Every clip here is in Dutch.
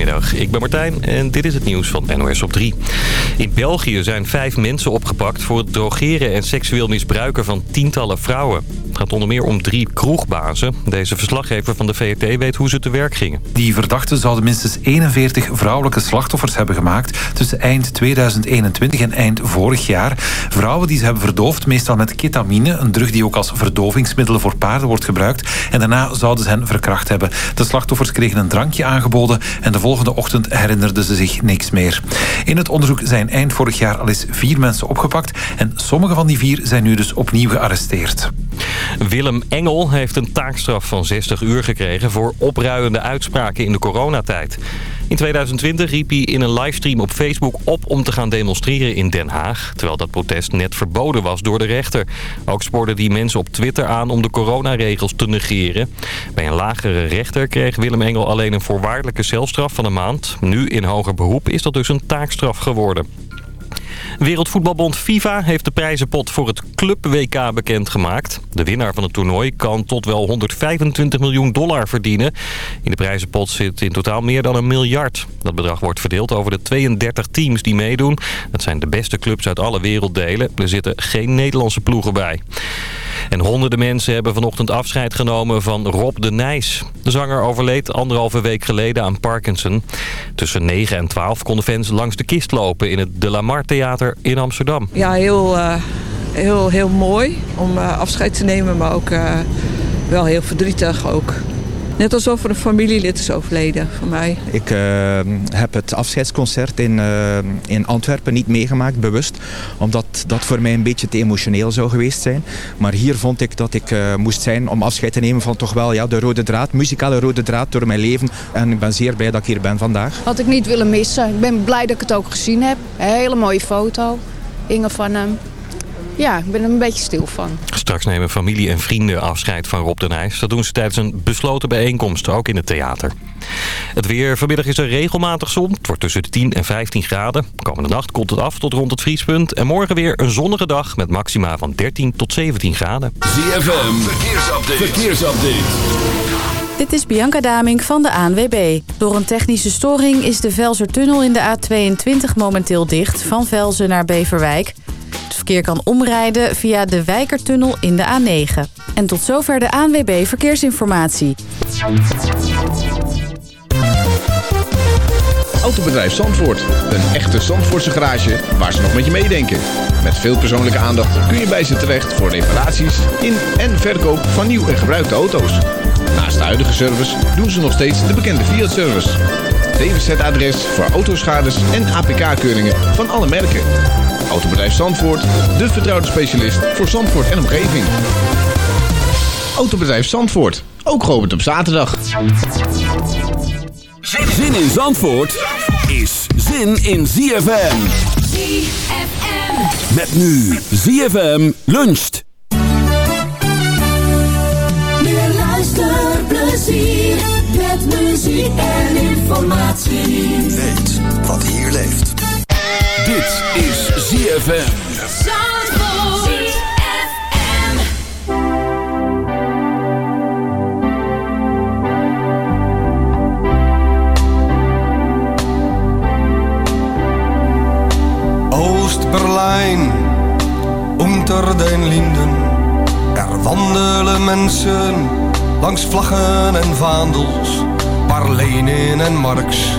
Goedemiddag, ik ben Martijn en dit is het nieuws van NOS op 3. In België zijn vijf mensen opgepakt voor het drogeren en seksueel misbruiken van tientallen vrouwen. Gaat onder meer om drie kroegbazen. Deze verslaggever van de VRT weet hoe ze te werk gingen. Die verdachten zouden minstens 41 vrouwelijke slachtoffers hebben gemaakt... tussen eind 2021 en eind vorig jaar. Vrouwen die ze hebben verdoofd, meestal met ketamine... een drug die ook als verdovingsmiddel voor paarden wordt gebruikt. En daarna zouden ze hen verkracht hebben. De slachtoffers kregen een drankje aangeboden... en de volgende ochtend herinnerden ze zich niks meer. In het onderzoek zijn eind vorig jaar al eens vier mensen opgepakt... en sommige van die vier zijn nu dus opnieuw gearresteerd. Willem Engel heeft een taakstraf van 60 uur gekregen... voor opruiende uitspraken in de coronatijd. In 2020 riep hij in een livestream op Facebook op om te gaan demonstreren in Den Haag... terwijl dat protest net verboden was door de rechter. Ook spoorde hij mensen op Twitter aan om de coronaregels te negeren. Bij een lagere rechter kreeg Willem Engel alleen een voorwaardelijke celstraf van een maand. Nu in hoger beroep is dat dus een taakstraf geworden. Wereldvoetbalbond FIFA heeft de prijzenpot voor het Club WK bekendgemaakt. De winnaar van het toernooi kan tot wel 125 miljoen dollar verdienen. In de prijzenpot zit in totaal meer dan een miljard. Dat bedrag wordt verdeeld over de 32 teams die meedoen. Dat zijn de beste clubs uit alle werelddelen. Er zitten geen Nederlandse ploegen bij. En honderden mensen hebben vanochtend afscheid genomen van Rob de Nijs. De zanger overleed anderhalve week geleden aan Parkinson. Tussen 9 en 12 konden fans langs de kist lopen in het De La Mar Theater in Amsterdam. Ja, heel, uh, heel, heel mooi om uh, afscheid te nemen, maar ook uh, wel heel verdrietig ook. Net alsof er een familielid is overleden van mij. Ik uh, heb het afscheidsconcert in, uh, in Antwerpen niet meegemaakt, bewust. Omdat dat voor mij een beetje te emotioneel zou geweest zijn. Maar hier vond ik dat ik uh, moest zijn om afscheid te nemen van toch wel ja, de rode draad, muzikale rode draad door mijn leven. En ik ben zeer blij dat ik hier ben vandaag. Had ik niet willen missen. Ik ben blij dat ik het ook gezien heb. Een hele mooie foto. Inge van hem. Ja, ik ben er een beetje stil van. Straks nemen familie en vrienden afscheid van Rob de Nijs. Dat doen ze tijdens een besloten bijeenkomst, ook in het theater. Het weer. Vanmiddag is er regelmatig zon. Het wordt tussen de 10 en 15 graden. Komende nacht komt het af tot rond het vriespunt. En morgen weer een zonnige dag met maxima van 13 tot 17 graden. ZFM. Verkeersupdate. Verkeersupdate. Dit is Bianca Daming van de ANWB. Door een technische storing is de Velsertunnel in de A22 momenteel dicht... van Velzen naar Beverwijk. Het verkeer kan omrijden via de Wijkertunnel in de A9. En tot zover de ANWB Verkeersinformatie. Autobedrijf Zandvoort. Een echte Zandvoortse garage waar ze nog met je meedenken. Met veel persoonlijke aandacht kun je bij ze terecht voor reparaties in en verkoop van nieuw en gebruikte auto's. Naast de huidige service doen ze nog steeds de bekende Fiat-service. DWZ-adres voor autoschades en APK-keuringen van alle merken. Autobedrijf Zandvoort, de vertrouwde specialist voor Zandvoort en omgeving. Autobedrijf Zandvoort, ook geopend op zaterdag. Zin in Zandvoort is zin in ZFM. ZFM. Met nu ZFM luncht. Meer luisterplezier met muziek en informatie. Weet wat hier leeft. Dit is ZFM. Oost-Berlijn, unter den Linden. Er wandelen mensen langs vlaggen en vaandels, waar Lenin en Marx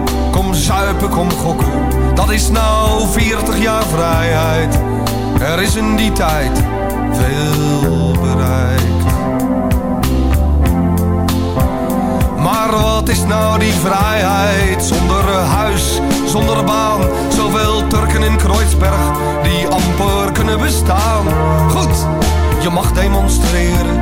kom zuipen, kom gokken. Dat is nou 40 jaar vrijheid. Er is in die tijd veel bereikt. Maar wat is nou die vrijheid zonder huis, zonder baan? Zoveel Turken in Kreuzberg die amper kunnen bestaan. Goed, je mag demonstreren,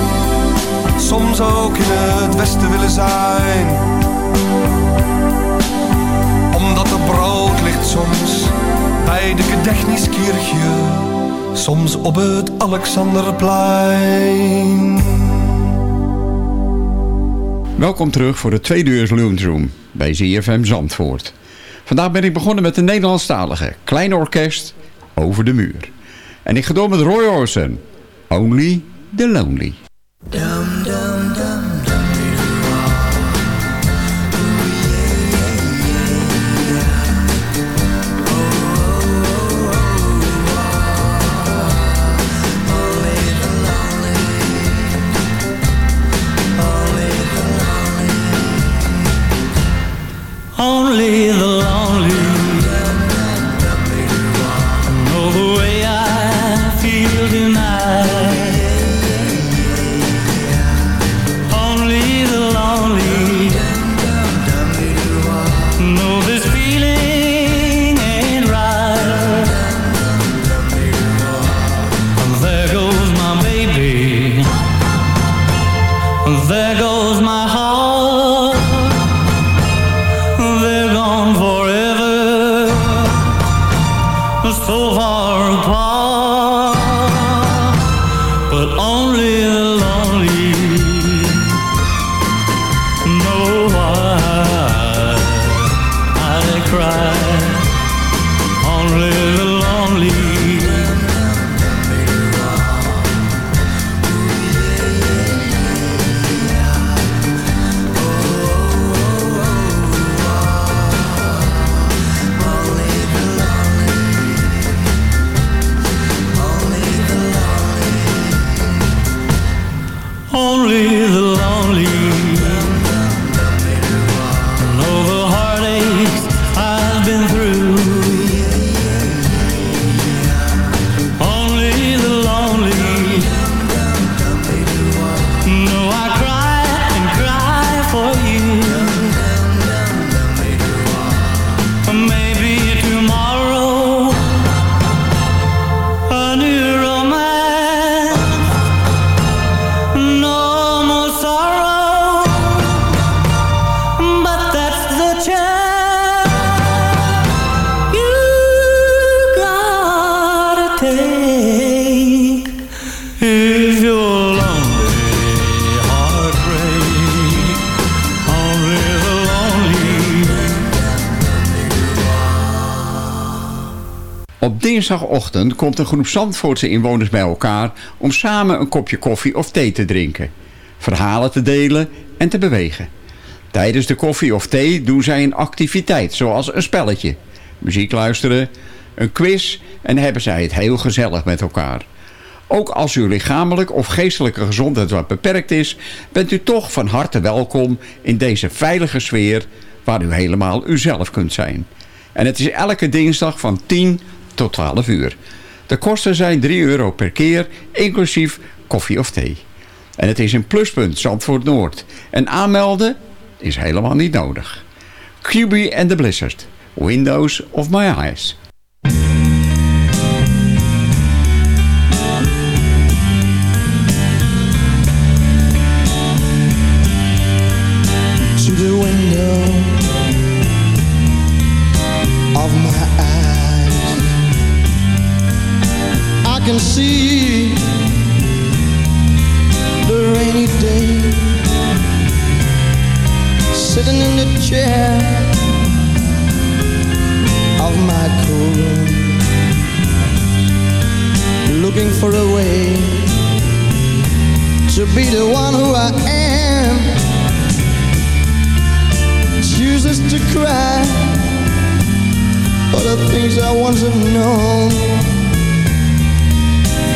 soms ook in het westen willen zijn. Omdat er brood ligt soms bij de Gedechniskirche, soms op het Alexanderplein. Welkom terug voor de tweede uur Lunchroom bij ZFM Zandvoort. Vandaag ben ik begonnen met de Nederlandstalige Klein Orkest Over de Muur. En ik ga door met Roy Orbison, Only the Lonely. Dinsdagochtend komt een groep Zandvoortse inwoners bij elkaar om samen een kopje koffie of thee te drinken, verhalen te delen en te bewegen. Tijdens de koffie of thee doen zij een activiteit zoals een spelletje, muziek luisteren, een quiz en hebben zij het heel gezellig met elkaar. Ook als uw lichamelijk of geestelijke gezondheid wat beperkt is... bent u toch van harte welkom in deze veilige sfeer... waar u helemaal uzelf kunt zijn. En het is elke dinsdag van 10 tot 12 uur. De kosten zijn 3 euro per keer, inclusief koffie of thee. En het is een pluspunt Zandvoort Noord. En aanmelden is helemaal niet nodig. QB and the Blizzard. Windows of my eyes. See the rainy day. Sitting in the chair of my cool looking for a way to be the one who I am. Chooses to cry for the things I once have known,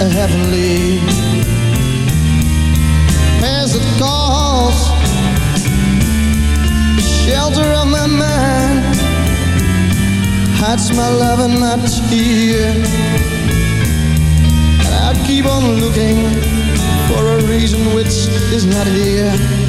heavenly. As it calls the shelter of my mind hides my love and my tear. And I keep on looking for a reason which is not here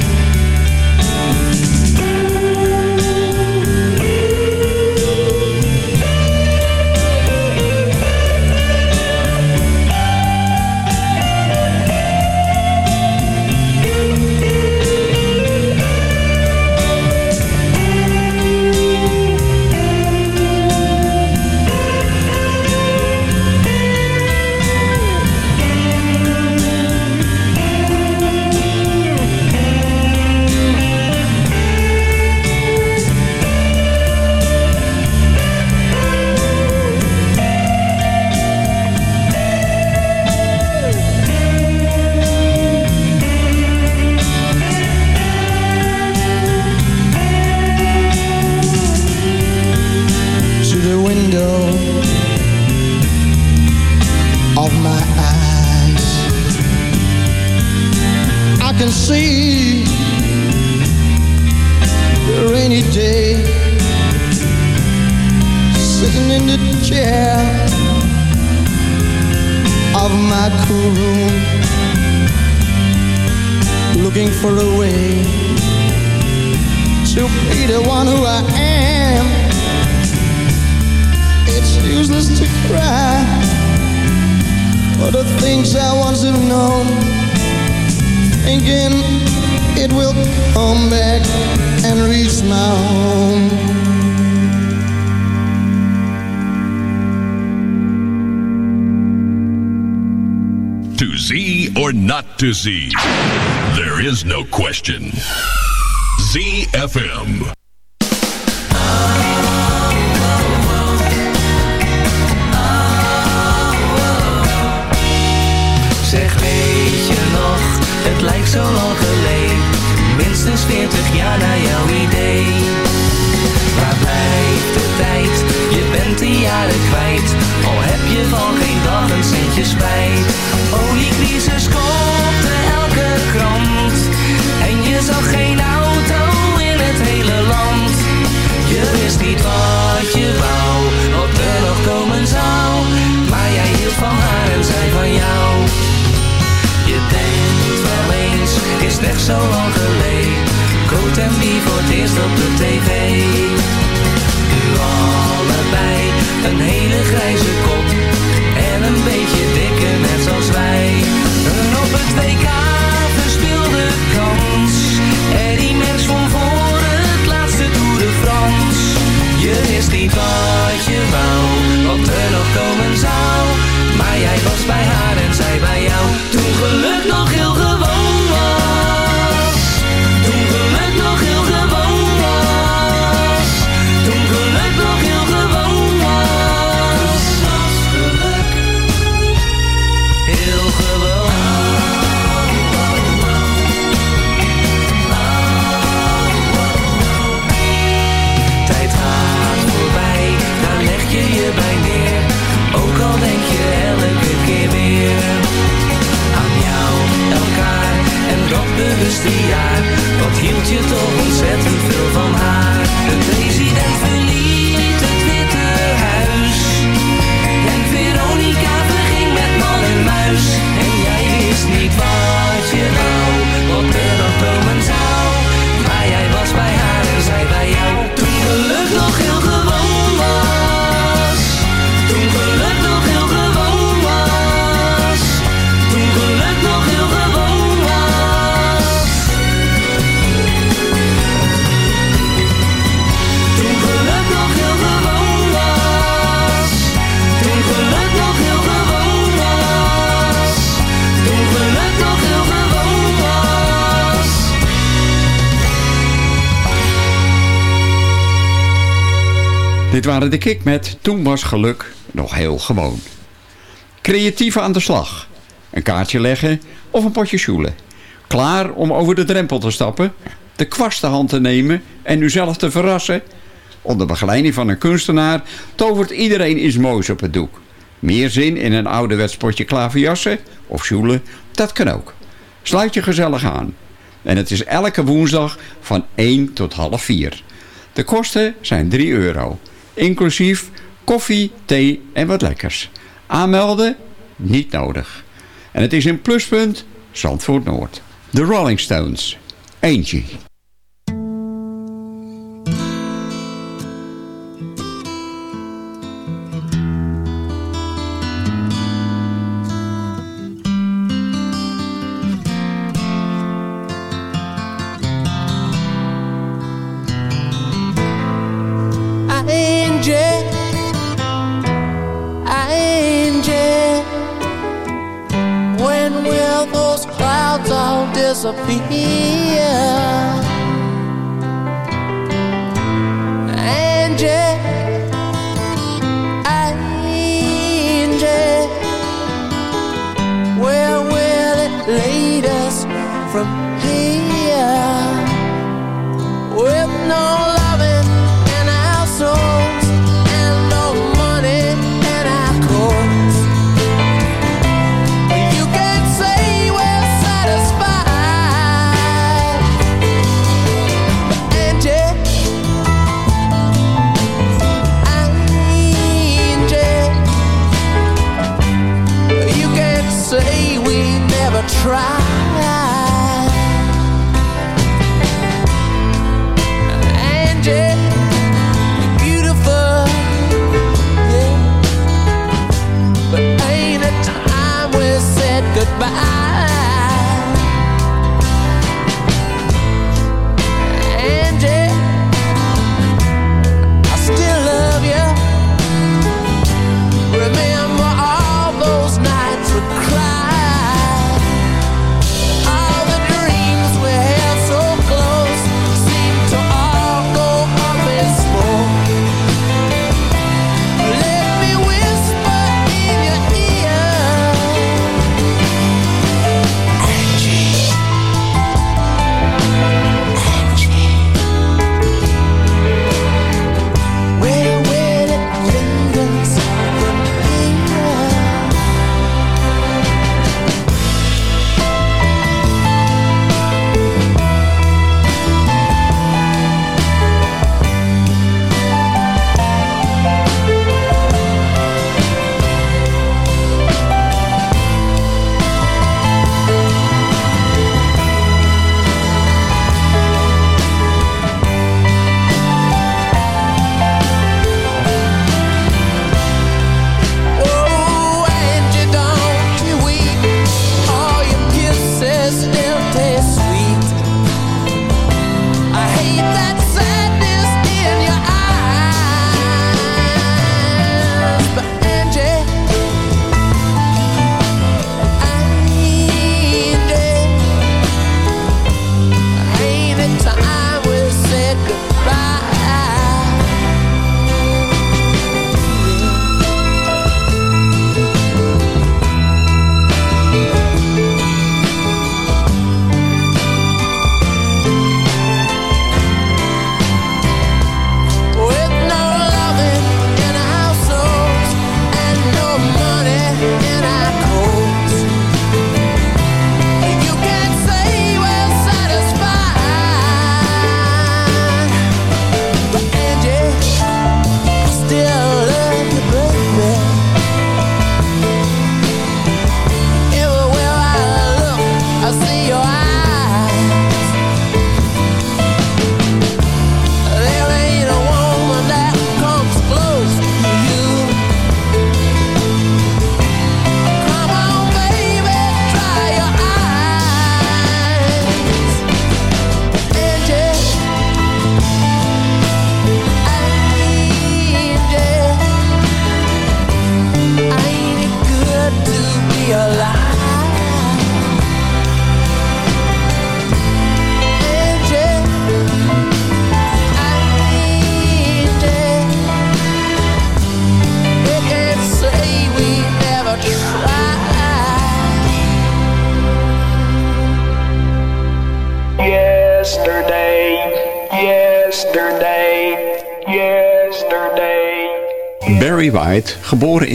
rainy day sitting in the chair of my cool room, looking for a way to be the one who I am. It's useless to cry for the things I once have known. Thinking it will come back and reach my home. To Z or not to Z? There is no question. ZFM. Spijt Oliecrisis kopte elke krant. En je zag geen auto in het hele land. Je wist niet wat je wou, wat er nog komen zou. Maar jij hield van haar en zij van jou. Je denkt wel eens, is echt zo lang geleden? Coat en wie voor het eerst op de tv? Nu allebei, een hele grijze kop WK waren de Kick met Toen was geluk nog heel gewoon. Creatief aan de slag. Een kaartje leggen of een potje sjoelen. Klaar om over de drempel te stappen, de kwast de hand te nemen en u zelf te verrassen. Onder begeleiding van een kunstenaar tovert iedereen iets moois op het doek. Meer zin in een ouderwets potje klaverjassen of sjoelen, dat kan ook. Sluit je gezellig aan. En het is elke woensdag van 1 tot half 4. De kosten zijn 3 euro. Inclusief koffie, thee en wat lekkers. Aanmelden? Niet nodig. En het is in pluspunt Zandvoort Noord. De Rolling Stones. Eentje.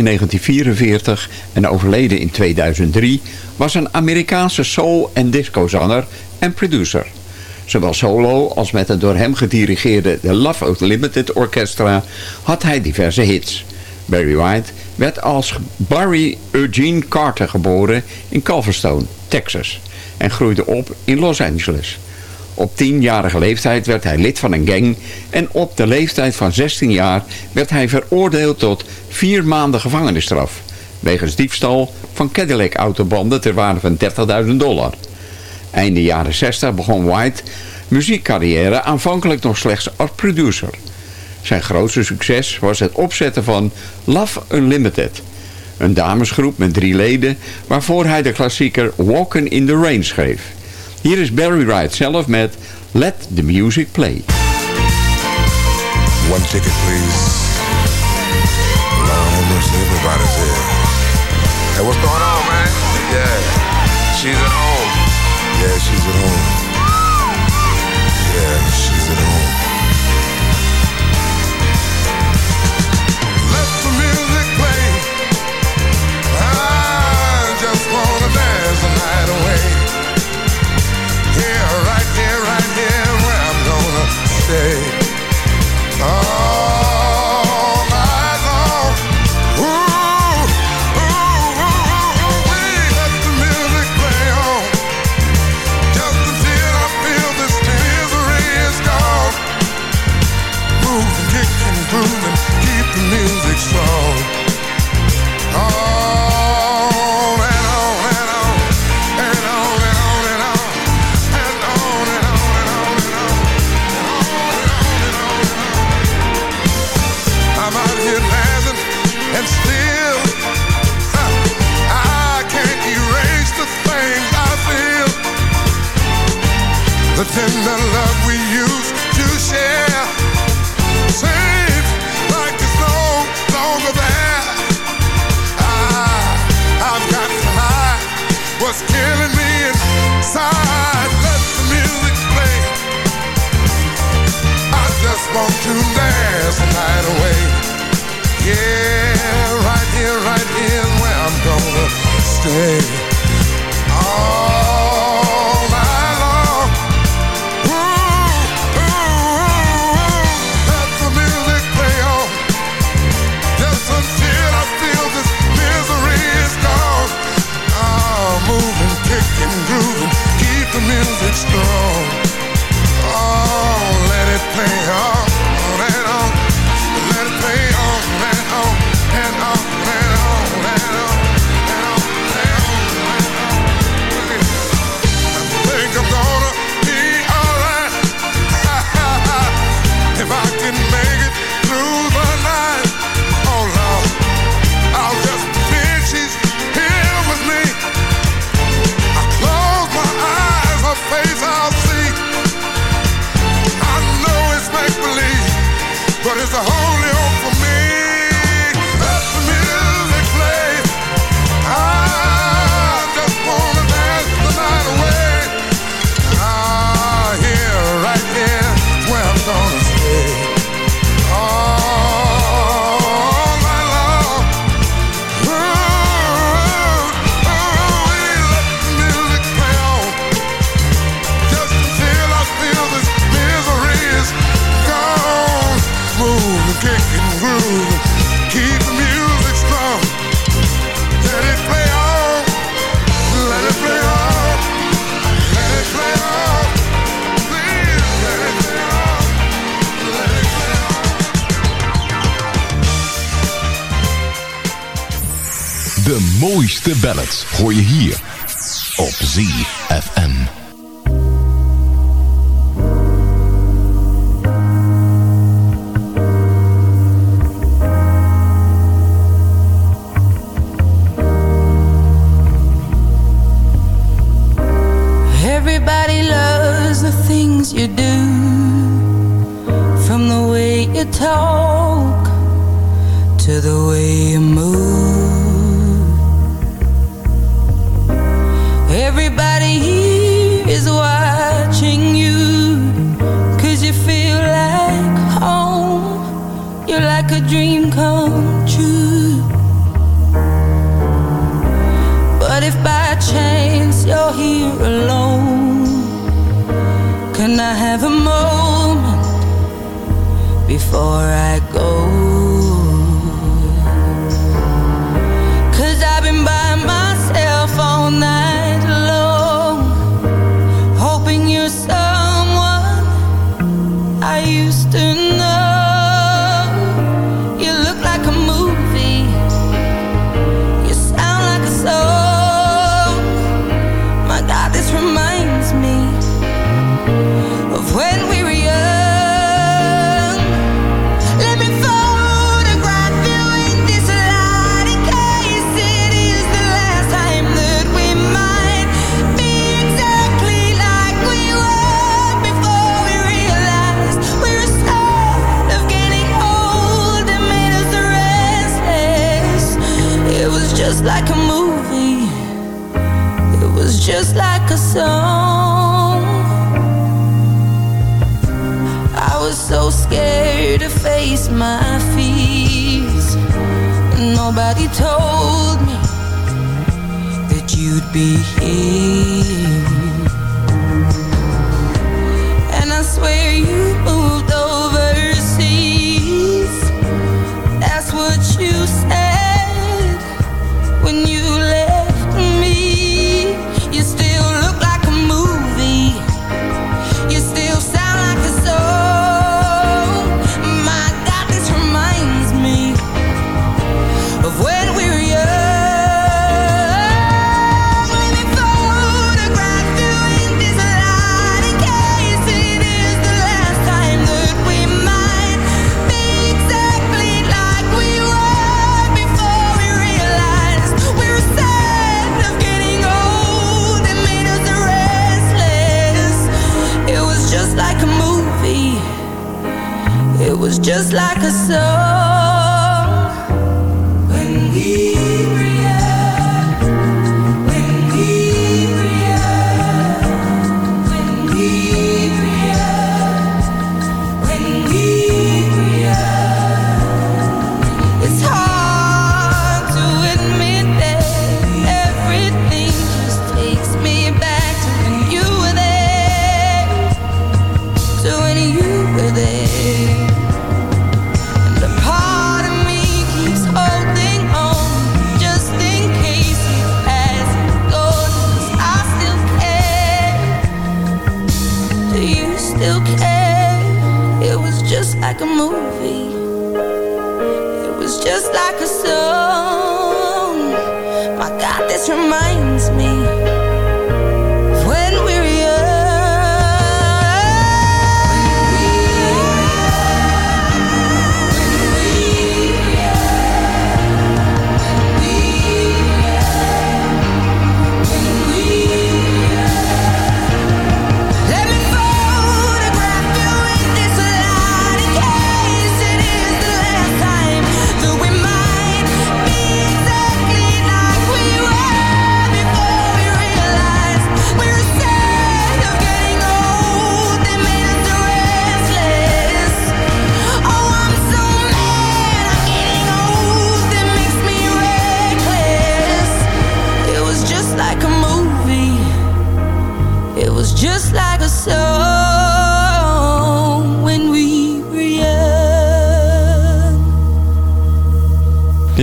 in 1944 en overleden in 2003... was een Amerikaanse soul- en discozanger en producer. Zowel solo als met het door hem gedirigeerde The Love Unlimited Orchestra... had hij diverse hits. Barry White werd als Barry Eugene Carter geboren in Calverstone, Texas... en groeide op in Los Angeles... Op tienjarige leeftijd werd hij lid van een gang en op de leeftijd van 16 jaar werd hij veroordeeld tot vier maanden gevangenisstraf. Wegens diefstal van Cadillac-autobanden ter waarde van 30.000 dollar. Einde jaren 60 begon White muziekcarrière aanvankelijk nog slechts als producer. Zijn grootste succes was het opzetten van Love Unlimited. Een damesgroep met drie leden waarvoor hij de klassieker Walkin' in the Rain schreef. Hier is Barry Wright zelf met Let the Music Play. One ticket please. Long almost everybody's here. Hey, what's going on, man? Yeah, she's at home. Yeah, she's at home. say. away. Yeah, right here, right where I'm gonna stay.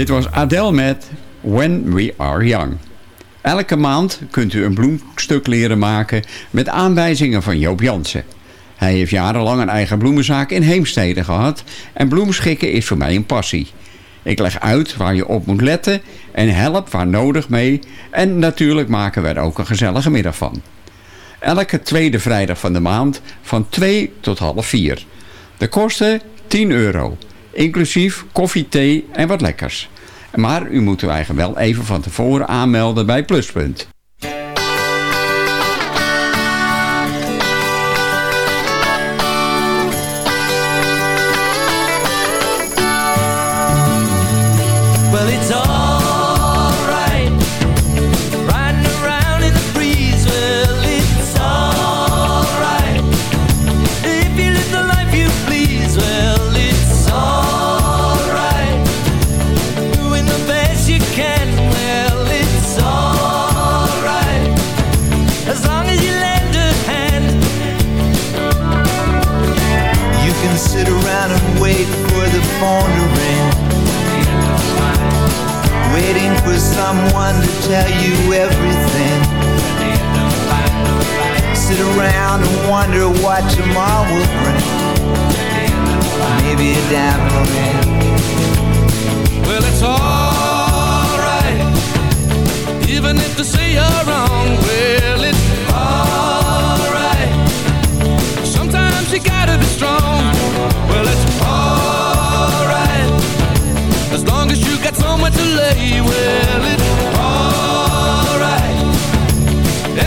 Dit was Adele met When We Are Young. Elke maand kunt u een bloemstuk leren maken met aanwijzingen van Joop Jansen. Hij heeft jarenlang een eigen bloemenzaak in Heemstede gehad en bloemschikken is voor mij een passie. Ik leg uit waar je op moet letten en help waar nodig mee en natuurlijk maken we er ook een gezellige middag van. Elke tweede vrijdag van de maand van 2 tot half 4. De kosten 10 euro, inclusief koffie, thee en wat lekkers. Maar u moet u eigenlijk wel even van tevoren aanmelden bij Pluspunt. Phone to ring. Waiting for someone to tell you everything. Sit around and wonder what tomorrow will bring. Maybe a diamond ring. Well, it's alright, even if they say you're wrong. Well, it's you gotta be strong. Well, it's alright, as long as you got somewhere to lay. Well, it's alright.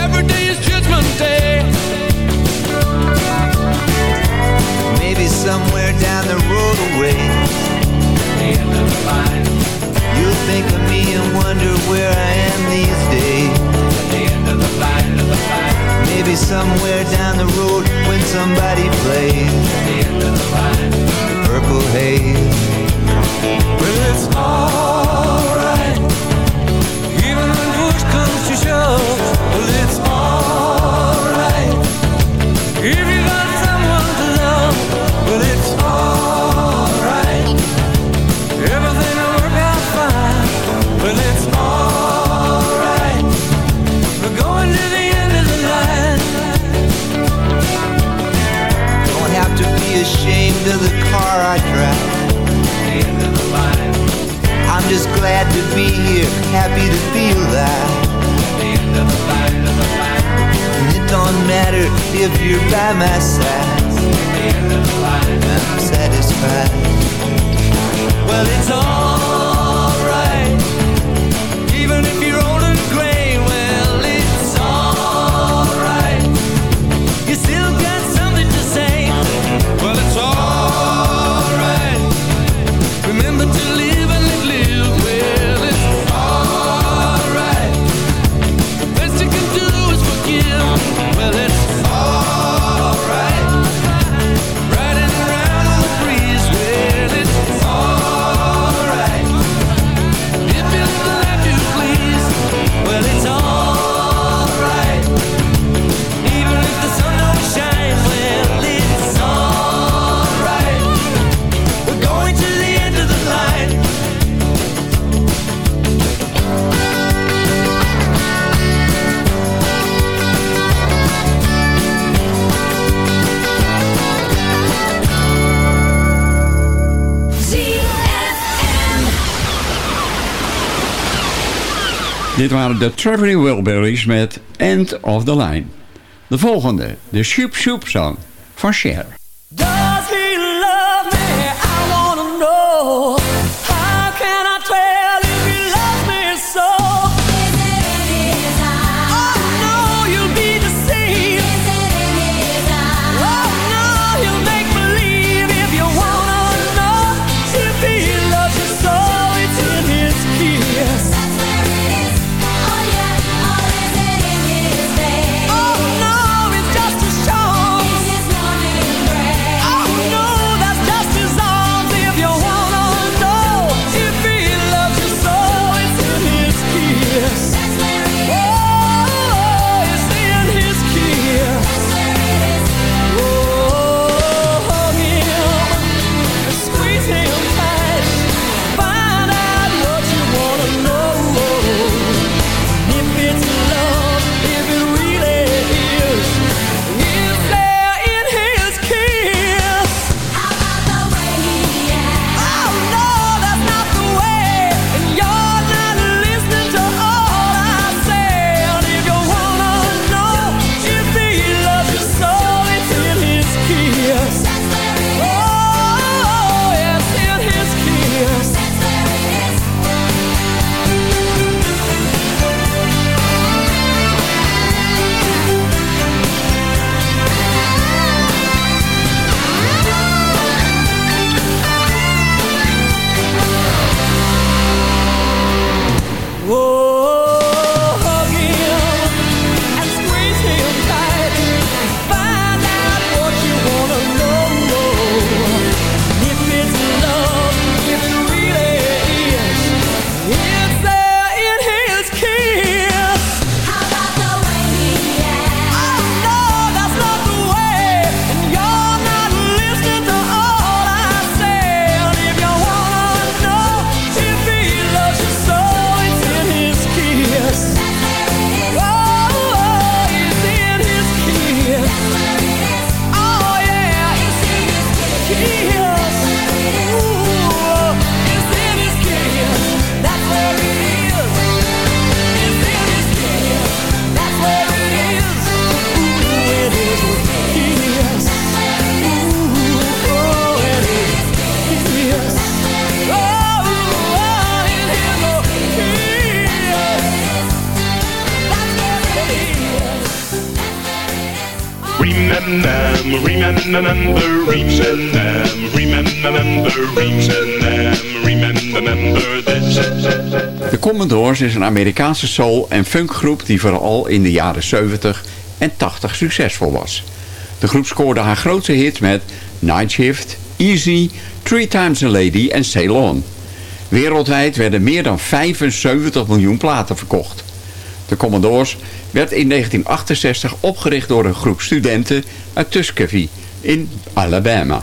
Every day is Judgment Day. Maybe somewhere down the road away. You'll think of me and wonder where I am these days. Maybe somewhere down the road when somebody plays the purple haze. Well, it's alright, of the car I drive. I'm just glad to be here, happy to feel that. And it don't matter if you're by my side. I'm satisfied. Well, it's alright, waren de Traveling Wilburys met End of the Line. De volgende, de Shoop Shoop Song van Cher. remember, De Commodores is een Amerikaanse soul- en funkgroep die vooral in de jaren 70 en 80 succesvol was. De groep scoorde haar grootste hits met Night Shift, Easy, Three Times a Lady en Ceylon. Wereldwijd werden meer dan 75 miljoen platen verkocht. De Commodores werd in 1968 opgericht door een groep studenten uit Tuskegee in Alabama.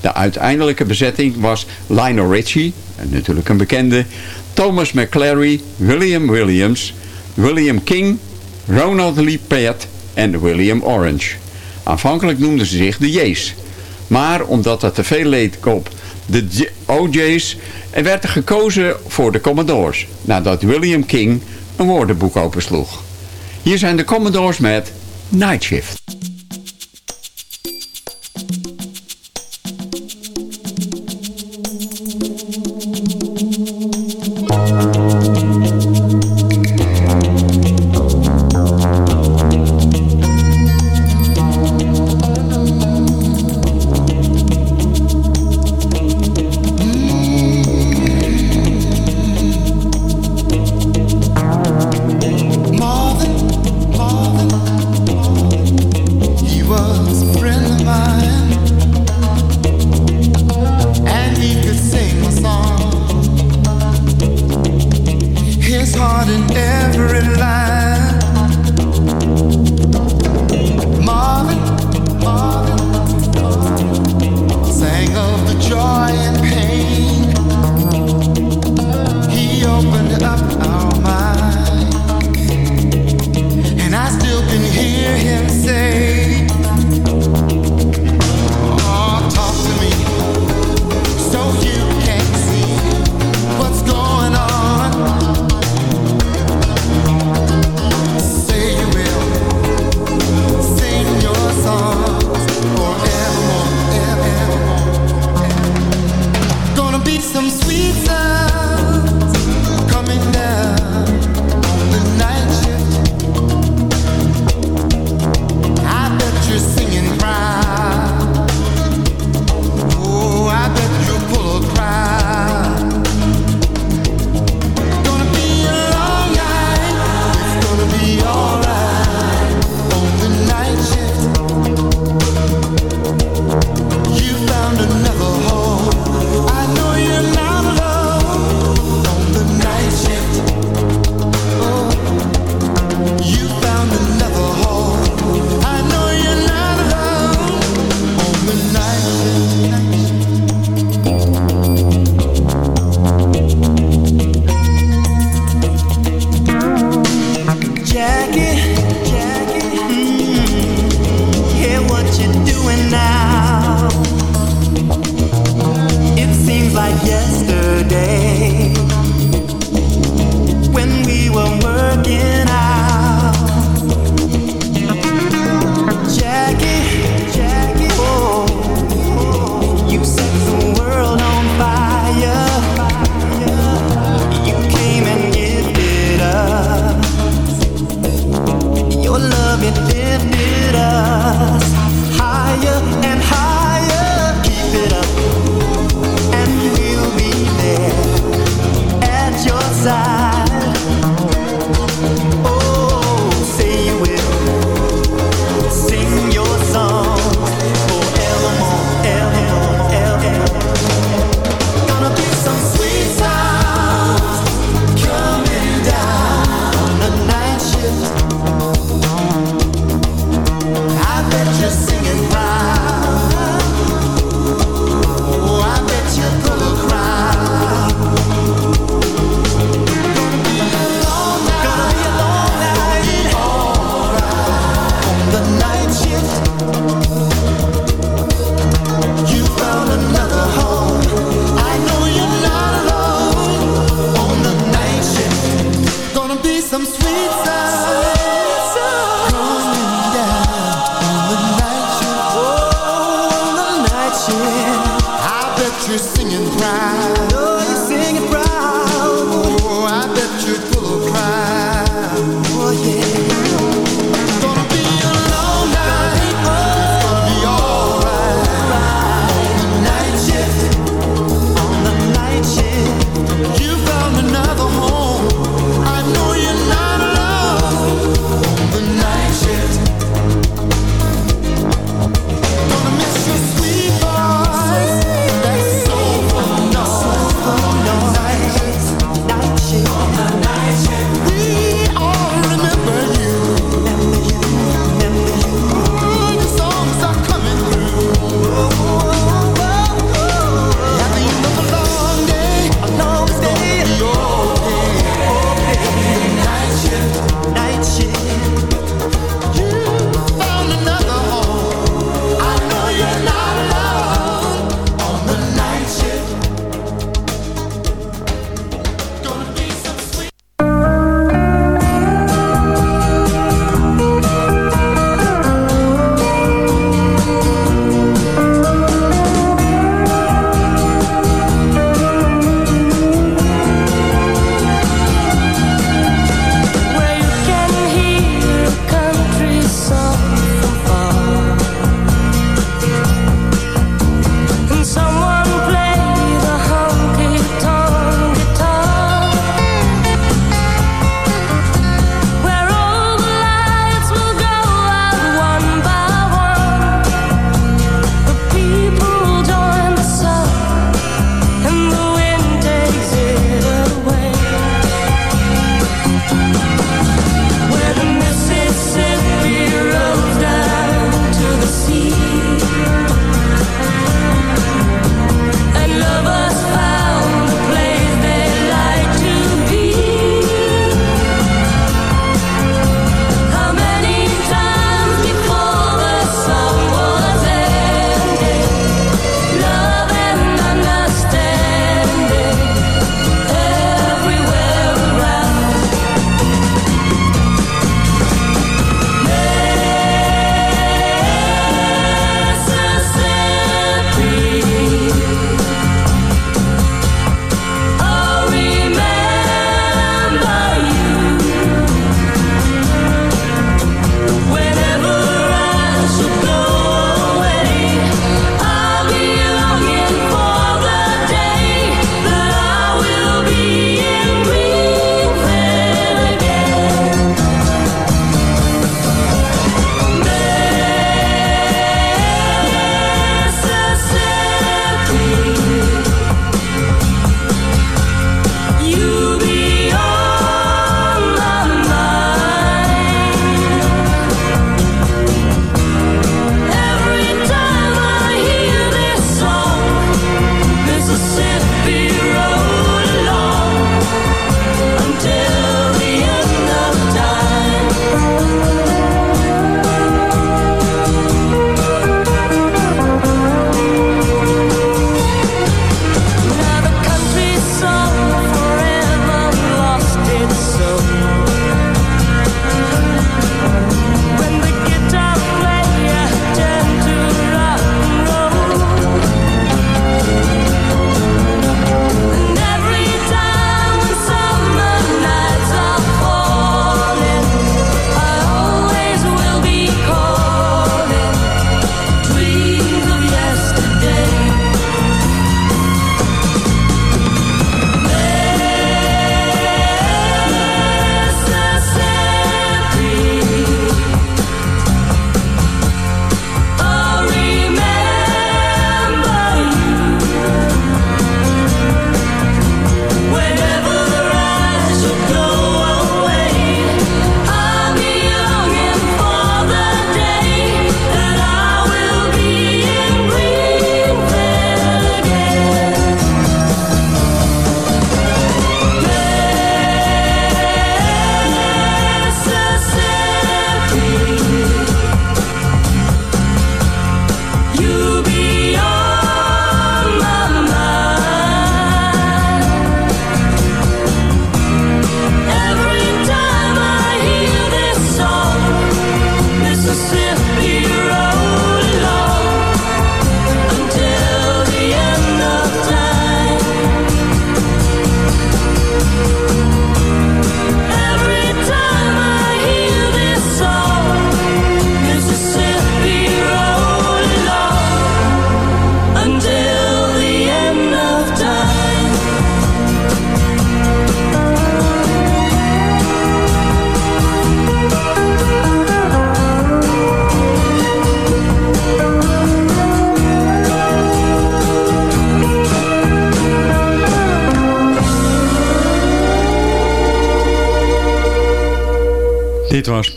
De uiteindelijke bezetting was Lionel Richie, natuurlijk een bekende, Thomas McClary, William Williams, William King, Ronald Lee Pett en William Orange. Aanvankelijk noemden ze zich de J's. Maar omdat dat te veel leed op de OJ's, werd er gekozen voor de Commodores. Nadat William King een woordenboek opensloeg. Hier zijn de Commodores met Night Shift.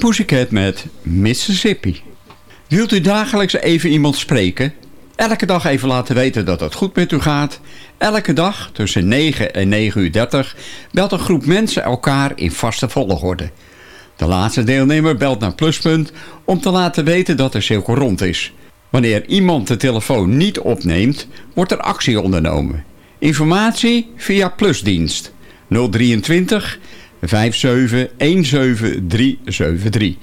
Pussycat met Mississippi. Wilt u dagelijks even iemand spreken? Elke dag even laten weten dat het goed met u gaat? Elke dag tussen 9 en 9 uur 30 belt een groep mensen elkaar in vaste volgorde. De laatste deelnemer belt naar Pluspunt om te laten weten dat de cirkel rond is. Wanneer iemand de telefoon niet opneemt, wordt er actie ondernomen. Informatie via Plusdienst 023 5717373.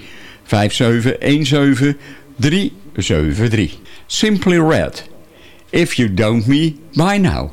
5717373. Simply Red. If you don't me by now.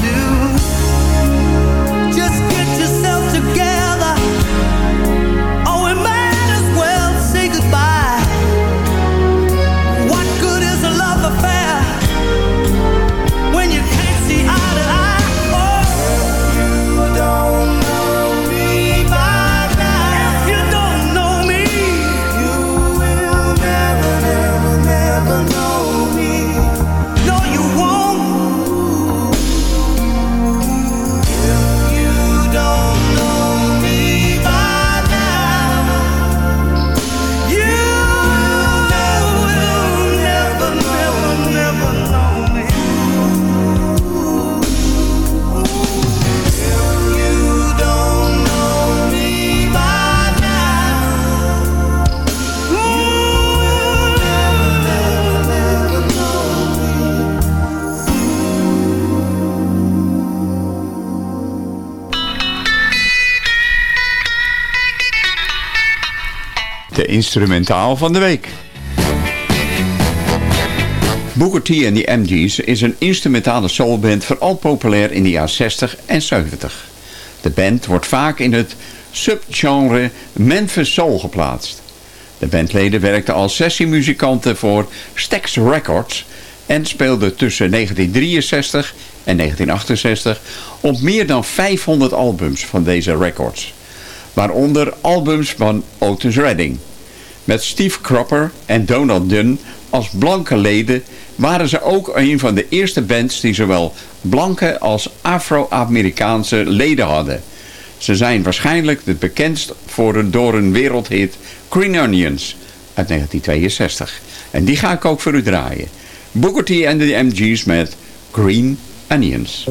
instrumentaal van de week. Booker T en de MG's is een instrumentale soulband vooral populair in de jaren 60 en 70. De band wordt vaak in het subgenre Memphis Soul geplaatst. De bandleden werkten als sessiemuzikanten voor Stax Records en speelden tussen 1963 en 1968 op meer dan 500 albums van deze records. Waaronder albums van Otis Redding. Met Steve Cropper en Donald Dunn als blanke leden waren ze ook een van de eerste bands die zowel blanke als Afro-Amerikaanse leden hadden. Ze zijn waarschijnlijk het bekendst voor een, door een wereldhit Green Onions uit 1962. En die ga ik ook voor u draaien. Booker T en de MG's met Green Onions.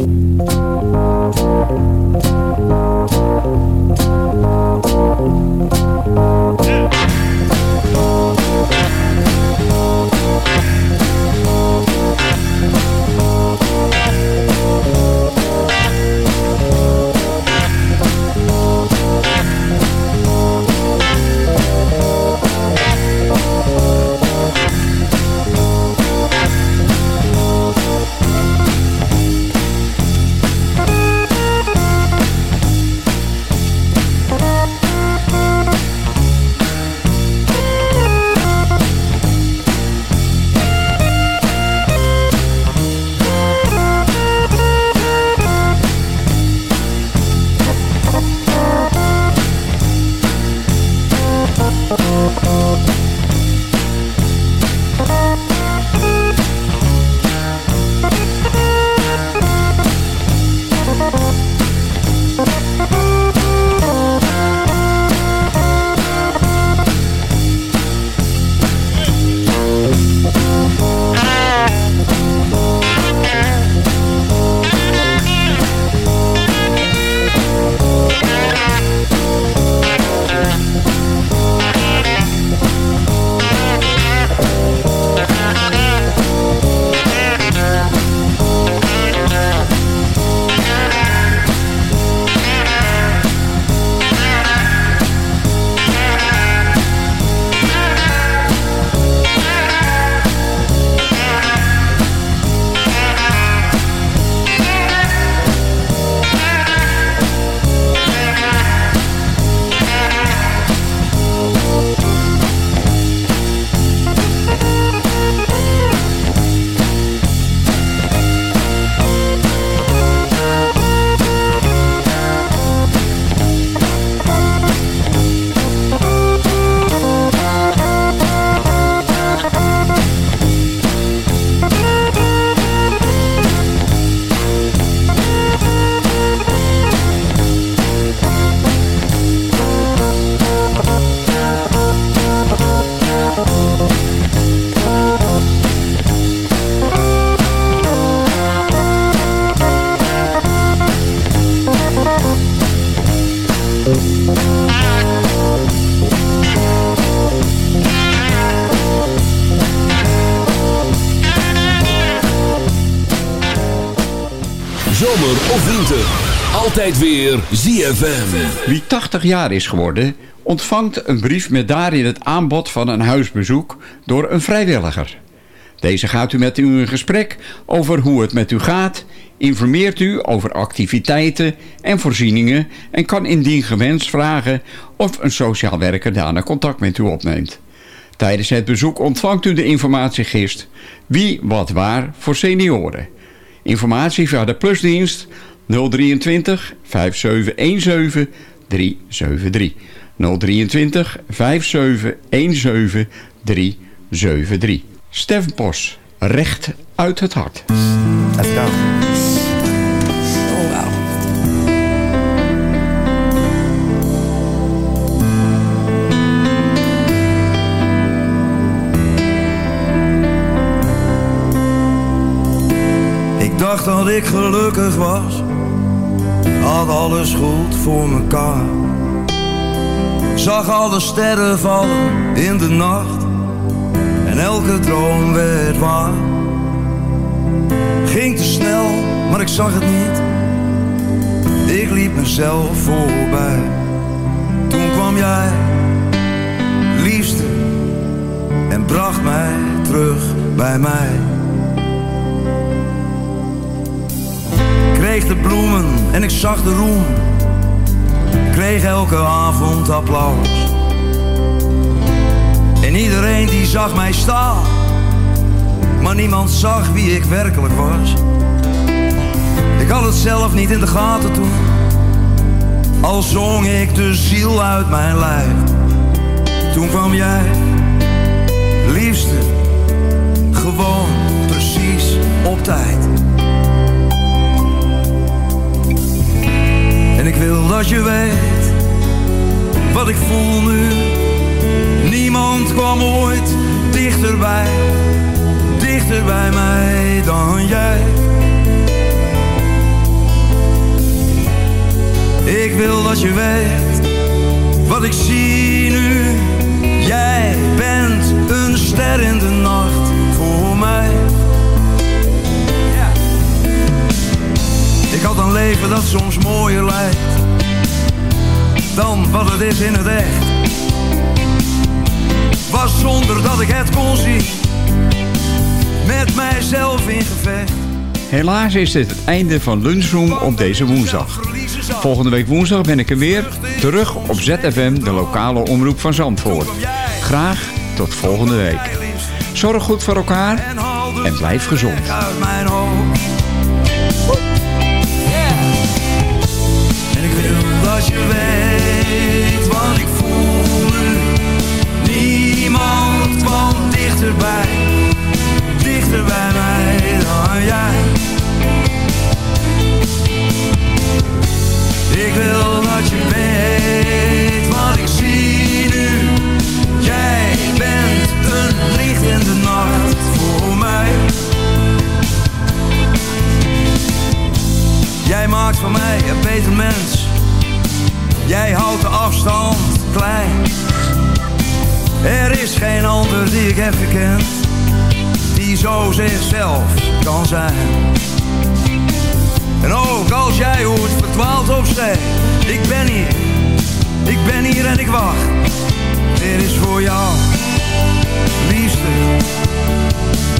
Weer ZFM. Wie 80 jaar is geworden, ontvangt een brief met daarin het aanbod van een huisbezoek door een vrijwilliger. Deze gaat u met u in gesprek over hoe het met u gaat, informeert u over activiteiten en voorzieningen en kan indien gewenst vragen of een sociaal werker daarna contact met u opneemt. Tijdens het bezoek ontvangt u de informatiegist Wie Wat Waar voor senioren. Informatie via de plusdienst 023 5717 373. 023 5717 373. Stef Bos, recht uit het hart. Let's go. Ik dacht dat ik gelukkig was, had alles goed voor mekaar. Zag alle sterren vallen in de nacht en elke droom werd waar. Ging te snel, maar ik zag het niet. Ik liep mezelf voorbij. Toen kwam jij, liefste, en bracht mij terug bij mij. Kreeg de bloemen en ik zag de roem. Kreeg elke avond applaus. En iedereen die zag mij staan. Maar niemand zag wie ik werkelijk was. Ik had het zelf niet in de gaten toen. Al zong ik de ziel uit mijn lijf. Toen kwam jij, liefste, gewoon precies op tijd. Wil dat je weet wat ik voel nu. Niemand kwam ooit dichterbij, dichter bij mij dan jij. Ik wil dat je weet wat ik zie nu. Jij bent een ster in de nacht leven dat soms mooier lijkt dan wat het is in het echt. Was zonder dat ik het kon zien, met mijzelf in gevecht. Helaas is dit het einde van Lunchroom op deze woensdag. Volgende week woensdag ben ik er weer, terug op ZFM, de lokale omroep van Zandvoort. Graag tot volgende week. Zorg goed voor elkaar en blijf gezond. uit mijn hoofd. Dat je weet wat ik voel nu. Niemand kwam dichterbij, dichter bij mij dan jij. Ik wil dat je weet wat ik zie nu. Jij bent een licht in de nacht voor mij. Jij maakt van mij een beter mens. Jij houdt de afstand klein. Er is geen ander die ik heb gekend. Die zo zichzelf kan zijn. En ook als jij hoort verdwaald op zee. Ik ben hier. Ik ben hier en ik wacht. Dit is voor jou. Liefste.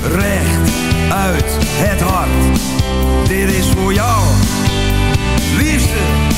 Recht uit het hart. Dit is voor jou.